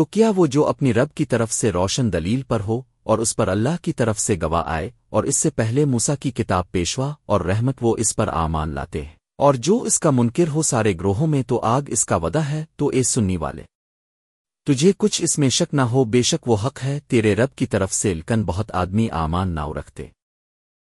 تو کیا وہ جو اپنی رب کی طرف سے روشن دلیل پر ہو اور اس پر اللہ کی طرف سے گواہ آئے اور اس سے پہلے موسا کی کتاب پیشوا اور رحمت وہ اس پر آمان لاتے ہیں۔ اور جو اس کا منکر ہو سارے گروہوں میں تو آگ اس کا ودا ہے، تو اے سننی والے! تجھے کچھ اس میں شک نہ ہو، بے شک وہ حق ہے، تیرے رب کی طرف سے لکن بہت آدمی آمان نہ رکھتے۔